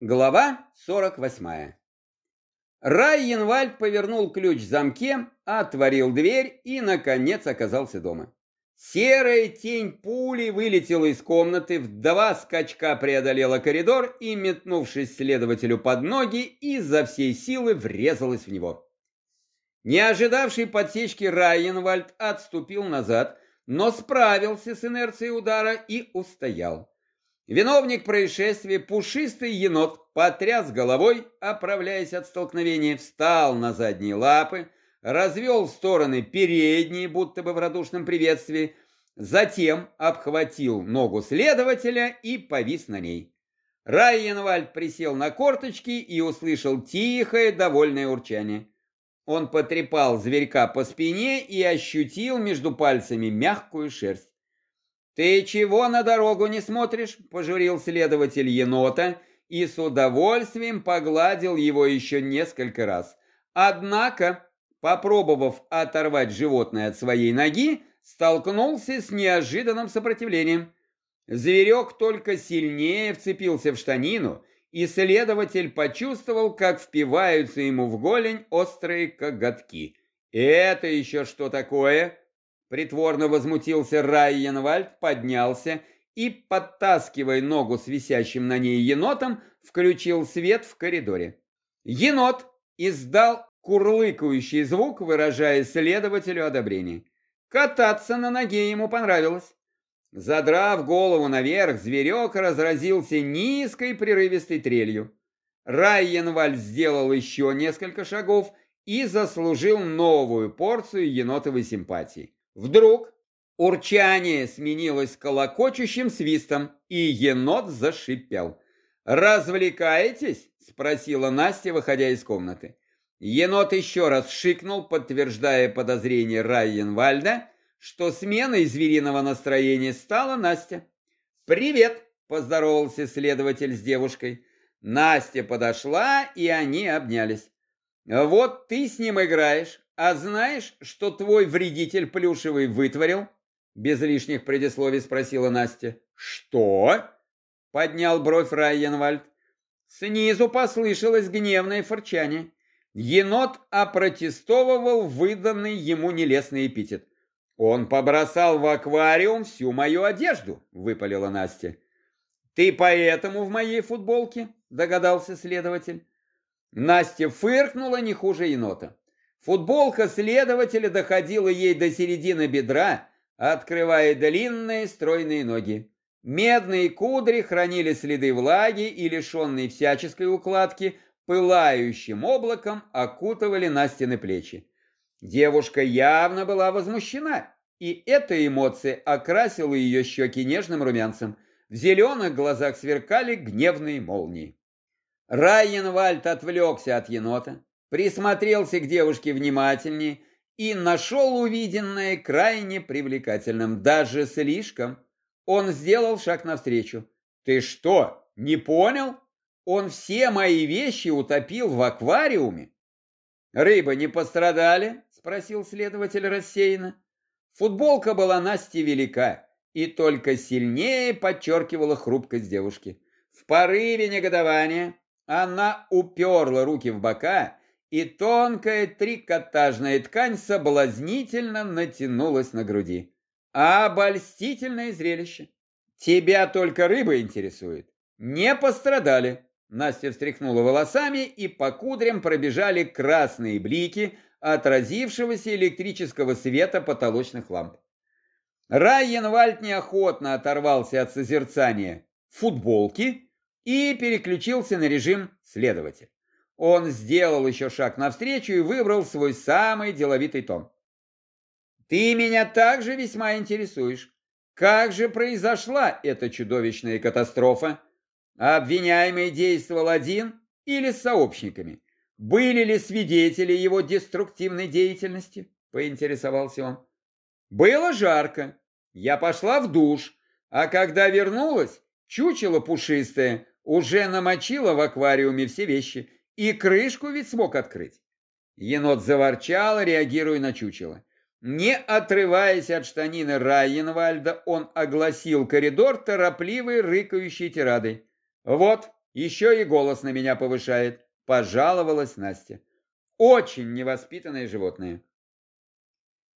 Глава 48. Райенвальд повернул ключ в замке, отворил дверь и, наконец, оказался дома. Серая тень пули вылетела из комнаты, в два скачка преодолела коридор и, метнувшись следователю под ноги, изо всей силы врезалась в него. Не ожидавший подсечки Райенвальд отступил назад, но справился с инерцией удара и устоял. Виновник происшествия, пушистый енот, потряс головой, оправляясь от столкновения, встал на задние лапы, развел в стороны передние, будто бы в радушном приветствии, затем обхватил ногу следователя и повис на ней. Райенвальд присел на корточки и услышал тихое, довольное урчание. Он потрепал зверька по спине и ощутил между пальцами мягкую шерсть. «Ты чего на дорогу не смотришь?» – пожурил следователь енота и с удовольствием погладил его еще несколько раз. Однако, попробовав оторвать животное от своей ноги, столкнулся с неожиданным сопротивлением. Зверек только сильнее вцепился в штанину, и следователь почувствовал, как впиваются ему в голень острые коготки. «Это еще что такое?» Притворно возмутился Райенвальд, поднялся и, подтаскивая ногу с висящим на ней енотом, включил свет в коридоре. Енот издал курлыкающий звук, выражая следователю одобрение. Кататься на ноге ему понравилось. Задрав голову наверх, зверек разразился низкой прерывистой трелью. Райенвальд сделал еще несколько шагов и заслужил новую порцию енотовой симпатии. Вдруг урчание сменилось колокочущим свистом, и енот зашипел. «Развлекаетесь?» – спросила Настя, выходя из комнаты. Енот еще раз шикнул, подтверждая подозрение Райенвальда, что сменой звериного настроения стала Настя. «Привет!» – поздоровался следователь с девушкой. Настя подошла, и они обнялись. «Вот ты с ним играешь, а знаешь, что твой вредитель плюшевый вытворил?» Без лишних предисловий спросила Настя. «Что?» Поднял бровь Райенвальд. Снизу послышалось гневное фырчание. Енот опротестовывал выданный ему нелестный эпитет. «Он побросал в аквариум всю мою одежду», — выпалила Настя. «Ты поэтому в моей футболке?» — догадался следователь. Настя фыркнула не хуже енота. Футболка следователя доходила ей до середины бедра, открывая длинные стройные ноги. Медные кудри хранили следы влаги и, лишенные всяческой укладки, пылающим облаком окутывали Настины плечи. Девушка явно была возмущена, и эта эмоция окрасила ее щеки нежным румянцем. В зеленых глазах сверкали гневные молнии. Райенвальд отвлекся от енота, присмотрелся к девушке внимательнее и нашел увиденное крайне привлекательным, даже слишком. Он сделал шаг навстречу. «Ты что, не понял? Он все мои вещи утопил в аквариуме». «Рыбы не пострадали?» – спросил следователь рассеянно. Футболка была Насте велика и только сильнее подчеркивала хрупкость девушки. В порыве негодования она уперла руки в бока и тонкая трикотажная ткань соблазнительно натянулась на груди. Обольстительное зрелище. Тебя только рыба интересует. Не пострадали. Настя встряхнула волосами, и по кудрям пробежали красные блики отразившегося электрического света потолочных ламп. Райенвальд неохотно оторвался от созерцания футболки и переключился на режим следователь. Он сделал еще шаг навстречу и выбрал свой самый деловитый тон. «Ты меня также весьма интересуешь. Как же произошла эта чудовищная катастрофа? Обвиняемый действовал один или с сообщниками? Были ли свидетели его деструктивной деятельности?» – поинтересовался он. «Было жарко. Я пошла в душ, а когда вернулась, чучело пушистое уже намочило в аквариуме все вещи – и крышку ведь смог открыть. Енот заворчал, реагируя на чучело. Не отрываясь от штанины Райенвальда, он огласил коридор торопливой рыкающей тирадой. Вот, Еще и голос на меня повышает, пожаловалась Настя. Очень невоспитанное животное.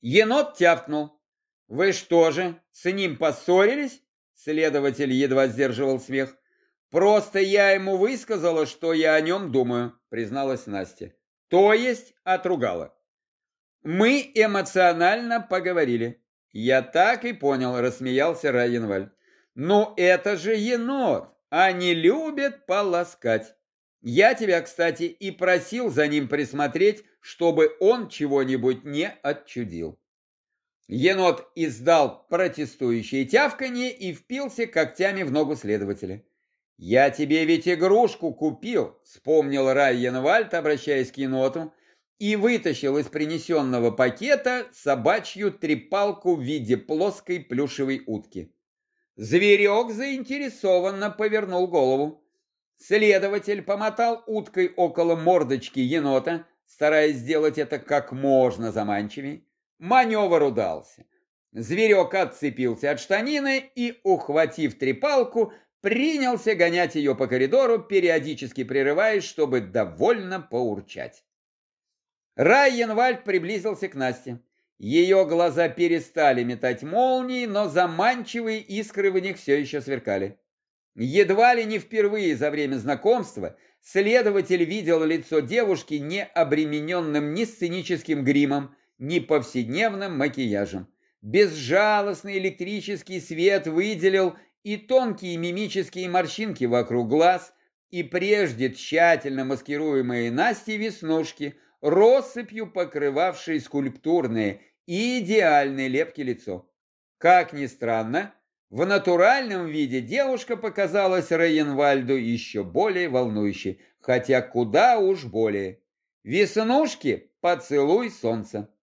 Енот тявкнул. Вы что же, с ним поссорились? Следователь едва сдерживал смех. Просто я ему высказала, что я о нем думаю, призналась Настя. То есть отругала. Мы эмоционально поговорили. Я так и понял, рассмеялся Райенвальд. Ну это же енот, они любят полоскать. Я тебя, кстати, и просил за ним присмотреть, чтобы он чего-нибудь не отчудил. Енот издал протестующее тявканье и впился когтями в ногу следователя. «Я тебе ведь игрушку купил», — вспомнил Райенвальд, обращаясь к еноту, и вытащил из принесенного пакета собачью трепалку в виде плоской плюшевой утки. Зверек заинтересованно повернул голову. Следователь помотал уткой около мордочки енота, стараясь сделать это как можно заманчивее. Маневр удался. Зверек отцепился от штанины и, ухватив трепалку, принялся гонять ее по коридору, периодически прерываясь, чтобы довольно поурчать. Райенвальд приблизился к Насте. Ее глаза перестали метать молнии, но заманчивые искры в них все еще сверкали. Едва ли не впервые за время знакомства следователь видел лицо девушки не обремененным ни сценическим гримом, ни повседневным макияжем. Безжалостный электрический свет выделил и тонкие мимические морщинки вокруг глаз, и прежде тщательно маскируемые Насти веснушки, россыпью покрывавшие скульптурное и идеальное лепки лицо. Как ни странно, в натуральном виде девушка показалась Рейнвальду еще более волнующей, хотя куда уж более. Веснушки – поцелуй солнца.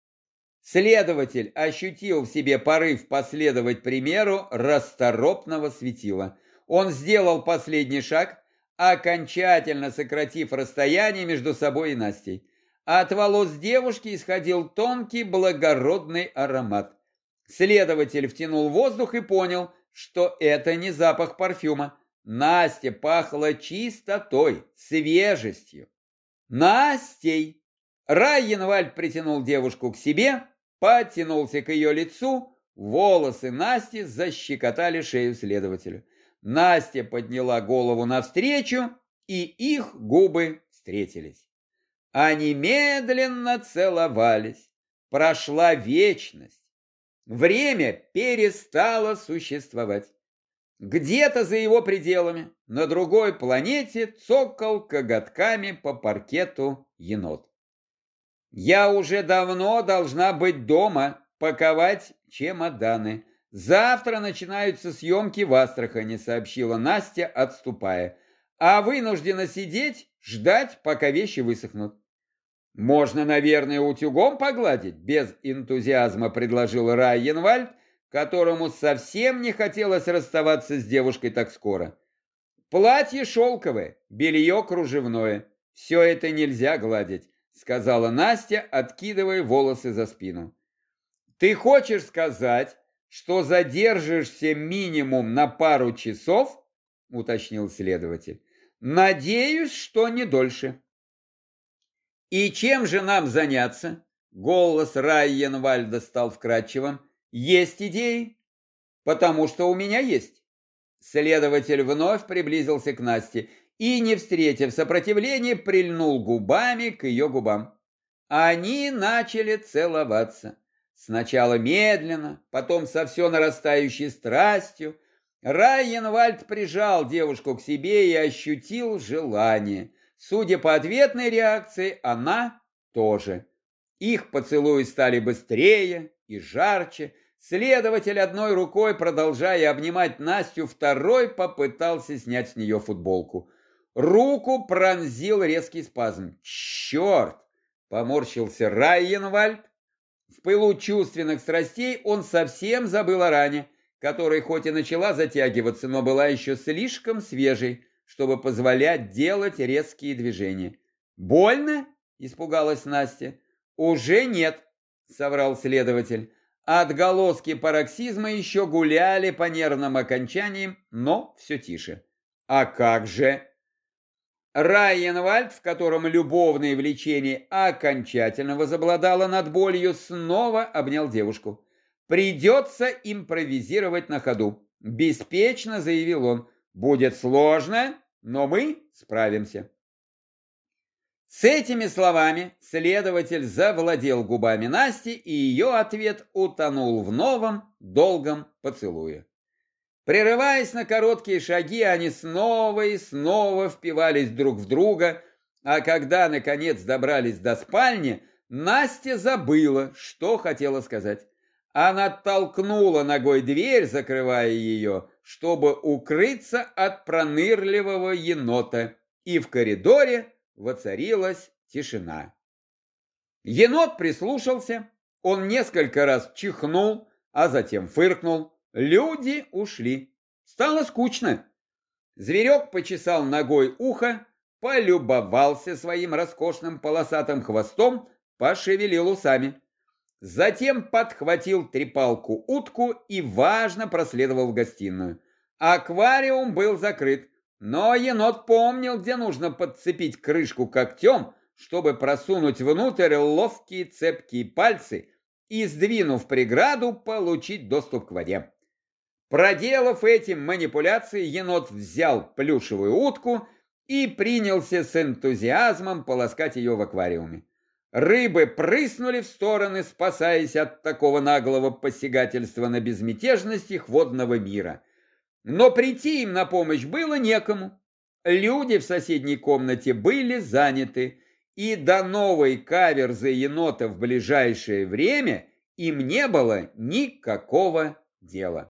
Следователь ощутил в себе порыв последовать примеру расторопного светила. Он сделал последний шаг, окончательно сократив расстояние между собой и Настей. От волос девушки исходил тонкий благородный аромат. Следователь втянул воздух и понял, что это не запах парфюма. Настя пахла чистотой, свежестью. Настей! Райенвальд притянул девушку к себе, потянулся к ее лицу, волосы Насти защекотали шею следователю. Настя подняла голову навстречу, и их губы встретились. Они медленно целовались. Прошла вечность. Время перестало существовать. Где-то за его пределами, на другой планете, цокал коготками по паркету енот. Я уже давно должна быть дома, паковать чемоданы. Завтра начинаются съемки в Астрахани, сообщила Настя, отступая. А вынуждена сидеть, ждать, пока вещи высохнут. Можно, наверное, утюгом погладить, без энтузиазма предложил Райенвальд, которому совсем не хотелось расставаться с девушкой так скоро. Платье шелковое, белье кружевное. Все это нельзя гладить сказала Настя, откидывая волосы за спину. Ты хочешь сказать, что задержишься минимум на пару часов? уточнил следователь. Надеюсь, что не дольше. И чем же нам заняться? Голос Райенвальда стал вкрадчивым. Есть идеи? Потому что у меня есть. Следователь вновь приблизился к Насте и, не встретив сопротивления, прильнул губами к ее губам. Они начали целоваться. Сначала медленно, потом со все нарастающей страстью. Райенвальд прижал девушку к себе и ощутил желание. Судя по ответной реакции, она тоже. Их поцелуи стали быстрее и жарче. Следователь одной рукой, продолжая обнимать Настю, второй попытался снять с нее футболку. Руку пронзил резкий спазм. «Черт!» — поморщился Райенвальд. В пылу чувственных страстей он совсем забыл о ране, которая хоть и начала затягиваться, но была еще слишком свежей, чтобы позволять делать резкие движения. «Больно?» — испугалась Настя. «Уже нет», — соврал следователь. Отголоски пароксизма еще гуляли по нервным окончаниям, но все тише. «А как же?» Райенвальд, в котором любовное влечение окончательно возобладало над болью, снова обнял девушку. «Придется импровизировать на ходу», – беспечно заявил он. «Будет сложно, но мы справимся». С этими словами следователь завладел губами Насти, и ее ответ утонул в новом долгом поцелуе. Прерываясь на короткие шаги, они снова и снова впивались друг в друга, а когда, наконец, добрались до спальни, Настя забыла, что хотела сказать. Она толкнула ногой дверь, закрывая ее, чтобы укрыться от пронырливого енота, и в коридоре воцарилась тишина. Енот прислушался, он несколько раз чихнул, а затем фыркнул. Люди ушли. Стало скучно. Зверек почесал ногой ухо, полюбовался своим роскошным полосатым хвостом, пошевелил усами. Затем подхватил трепалку утку и важно проследовал в гостиную. Аквариум был закрыт, но енот помнил, где нужно подцепить крышку когтем, чтобы просунуть внутрь ловкие цепкие пальцы и, сдвинув преграду, получить доступ к воде. Проделав эти манипуляции, енот взял плюшевую утку и принялся с энтузиазмом полоскать ее в аквариуме. Рыбы прыснули в стороны, спасаясь от такого наглого посягательства на безмятежность их водного мира – но прийти им на помощь было некому. Люди в соседней комнате были заняты, и до новой каверзы енота в ближайшее время им не было никакого дела.